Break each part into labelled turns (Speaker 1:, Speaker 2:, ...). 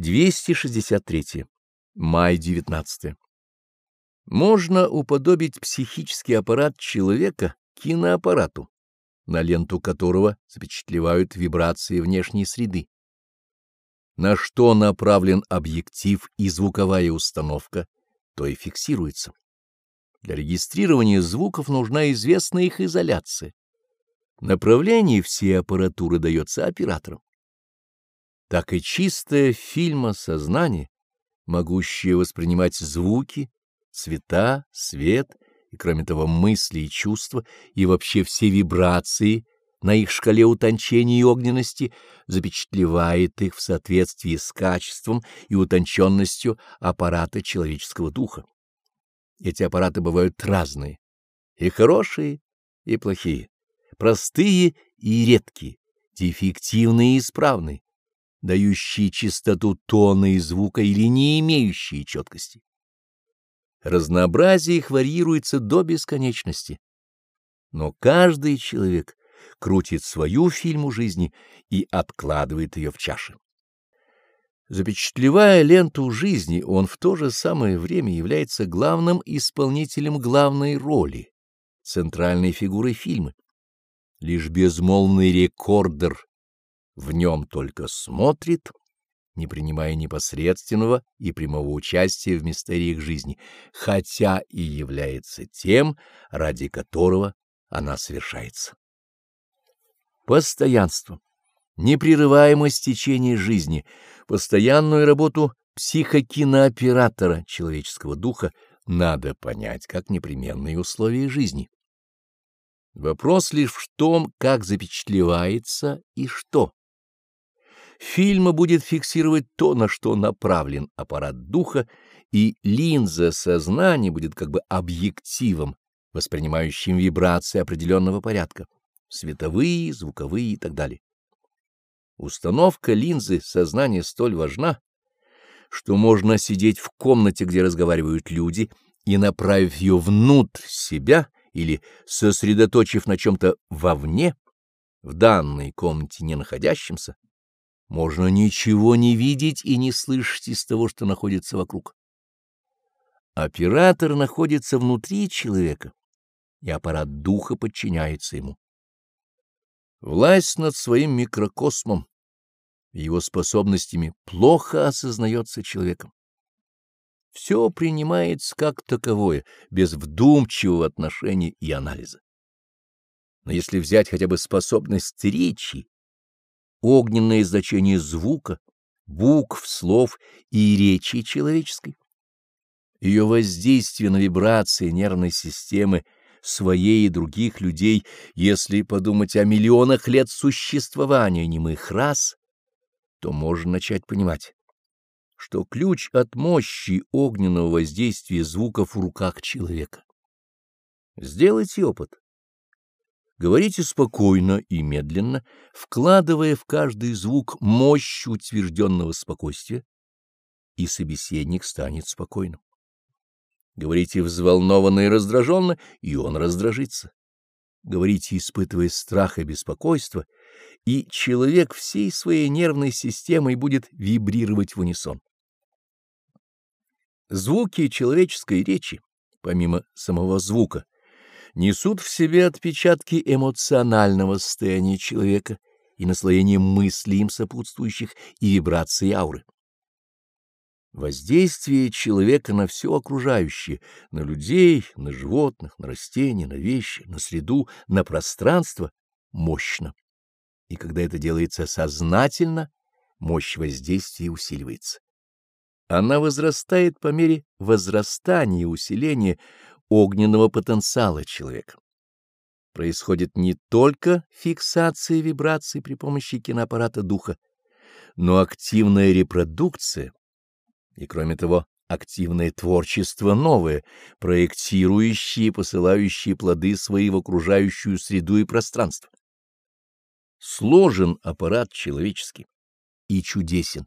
Speaker 1: 263. Май 19. Можно уподобить психический аппарат человека киноаппарату, на ленту которого запечатлевают вибрации внешней среды. На что направлен объектив и звуковая установка, то и фиксируется. Для регистрирования звуков нужна известная их изоляция. Направление всей аппаратуры дается операторам. Так и чистое фильма сознание, могущее воспринимать звуки, цвета, свет и, кроме того, мысли и чувства, и вообще все вибрации на их шкале утончения и огненности, запечатлевает их в соответствии с качеством и утонченностью аппарата человеческого духа. Эти аппараты бывают разные, и хорошие, и плохие простые и редкие, дефективные и исправные, дающие чистоту тона и звука или не имеющие четкости. Разнообразие их варьируется до бесконечности, но каждый человек крутит свою фильму жизни и откладывает ее в чаши. Запечатлевая ленту жизни, он в то же самое время является главным исполнителем главной роли, центральной фигурой фильма лишь безмолвный рекордер в нем только смотрит, не принимая непосредственного и прямого участия в мистериях жизни, хотя и является тем, ради которого она совершается. Постоянство, непрерываемость течения жизни, постоянную работу психокинооператора человеческого духа надо понять как непременные условия жизни. Вопрос лишь в том, как запечатлевается и что. Фильма будет фиксировать то, на что направлен аппарат духа, и линза сознания будет как бы объективом, воспринимающим вибрации определенного порядка, световые, звуковые и так далее. Установка линзы сознания столь важна, что можно сидеть в комнате, где разговаривают люди, и, направив ее внутрь себя, или сосредоточив на чем-то вовне, в данной комнате не находящемся, можно ничего не видеть и не слышать из того, что находится вокруг. Оператор находится внутри человека, и аппарат духа подчиняется ему. Власть над своим микрокосмом и его способностями плохо осознается человеком. Все принимается как таковое, без вдумчивого отношения и анализа. Но если взять хотя бы способность речи, огненное значение звука, букв, слов и речи человеческой, ее воздействие на вибрации нервной системы своей и других людей, если подумать о миллионах лет существования немых рас, то можно начать понимать что ключ от мощи огненного воздействия звуков в руках человека. Сделайте опыт. Говорите спокойно и медленно, вкладывая в каждый звук мощь утвержденного спокойствия, и собеседник станет спокойным. Говорите взволнованно и раздраженно, и он раздражится. Говорите, испытывая страх и беспокойство, и человек всей своей нервной системой будет вибрировать в унисон. Звуки человеческой речи, помимо самого звука, несут в себе отпечатки эмоционального состояния человека и наслоение мыслей им сопутствующих и вибраций ауры. Воздействие человека на все окружающее, на людей, на животных, на растения, на вещи, на среду, на пространство мощно. И когда это делается сознательно, мощь воздействия усиливается. Она возрастает по мере возрастания и усиления огненного потенциала человека. Происходит не только фиксация вибраций при помощи киноаппарата духа, но активная репродукция и, кроме того, активное творчество новое, проектирующее и посылающее плоды свои в окружающую среду и пространство. Сложен аппарат человеческий и чудесен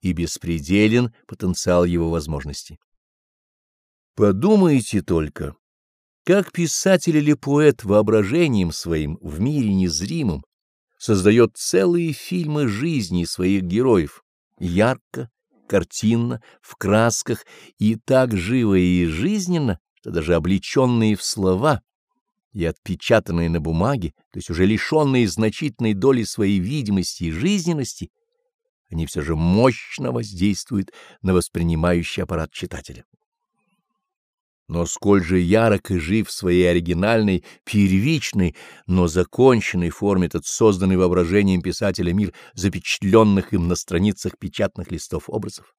Speaker 1: и беспределен потенциал его возможностей. Подумайте только, как писатель или поэт воображением своим в мире незримом создает целые фильмы жизни своих героев, ярко, картинно, в красках и так живо и жизненно, что даже облеченные в слова и отпечатанные на бумаге, то есть уже лишенные значительной доли своей видимости и жизненности, они все же мощно воздействуют на воспринимающий аппарат читателя. Но сколь же ярок и жив в своей оригинальной, первичной, но законченной форме этот созданный воображением писателя мир запечатленных им на страницах печатных листов образов.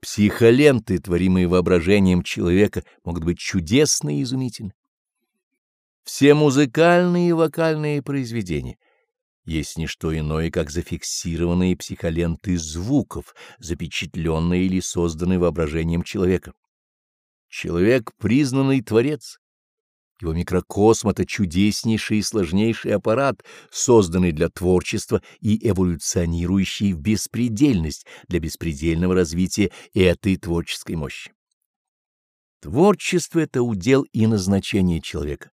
Speaker 1: Психоленты, творимые воображением человека, могут быть чудесны и изумительны. Все музыкальные и вокальные произведения есть не что иное, как зафиксированные психоленты звуков, запечатленные или созданные воображением человека. Человек — признанный творец. Его микрокосм — это чудеснейший и сложнейший аппарат, созданный для творчества и эволюционирующий в беспредельность для беспредельного развития этой творческой мощи. Творчество — это удел и назначение человека.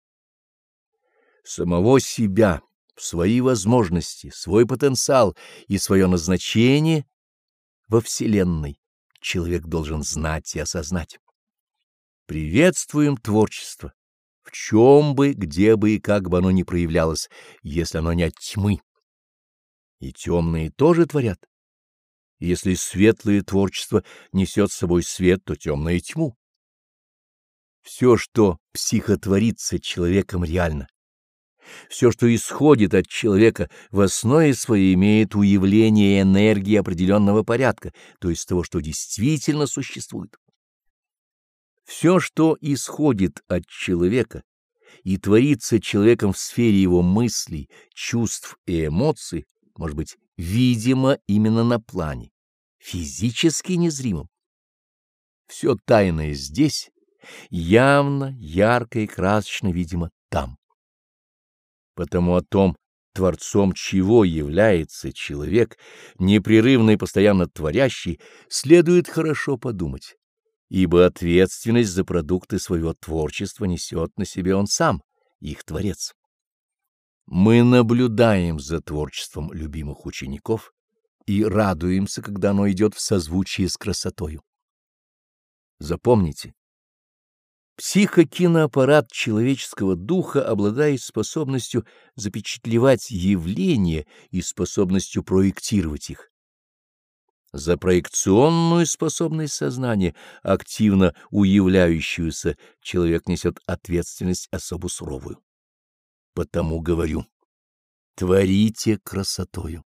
Speaker 1: Самого себя, свои возможности, свой потенциал и свое назначение во Вселенной человек должен знать и осознать. Приветствуем творчество, в чем бы, где бы и как бы оно ни проявлялось, если оно не от тьмы. И темные тоже творят. если светлое творчество несет с собой свет, то темное — тьму. Все, что психотворится человеком реально, все, что исходит от человека, в основе своей имеет уявление энергии определенного порядка, то есть того, что действительно существует. Все, что исходит от человека и творится человеком в сфере его мыслей, чувств и эмоций, может быть видимо именно на плане, физически незримом. Все тайное здесь, явно, ярко и красочно видимо там. Потому о том, творцом чего является человек, непрерывно и постоянно творящий, следует хорошо подумать ибо ответственность за продукты своего творчества несет на себе он сам, их творец. Мы наблюдаем за творчеством любимых учеников и радуемся, когда оно идет в созвучии с красотою. Запомните, психокиноаппарат человеческого духа обладает способностью запечатлевать явления и способностью проектировать их. За проекционную способность сознания, активно уявляющуюся, человек несет ответственность особо суровую. Потому говорю, творите красотою.